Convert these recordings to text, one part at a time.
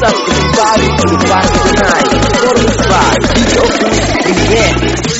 Remix up everybody to the party tonight. Performance by DJ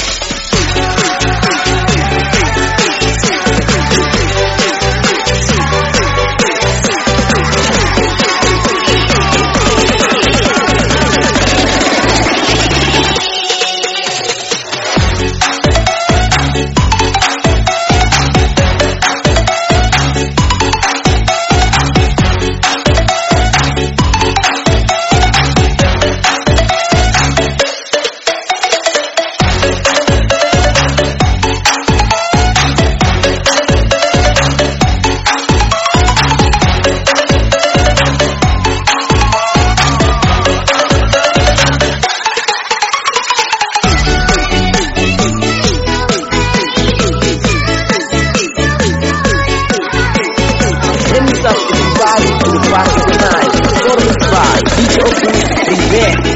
open the there.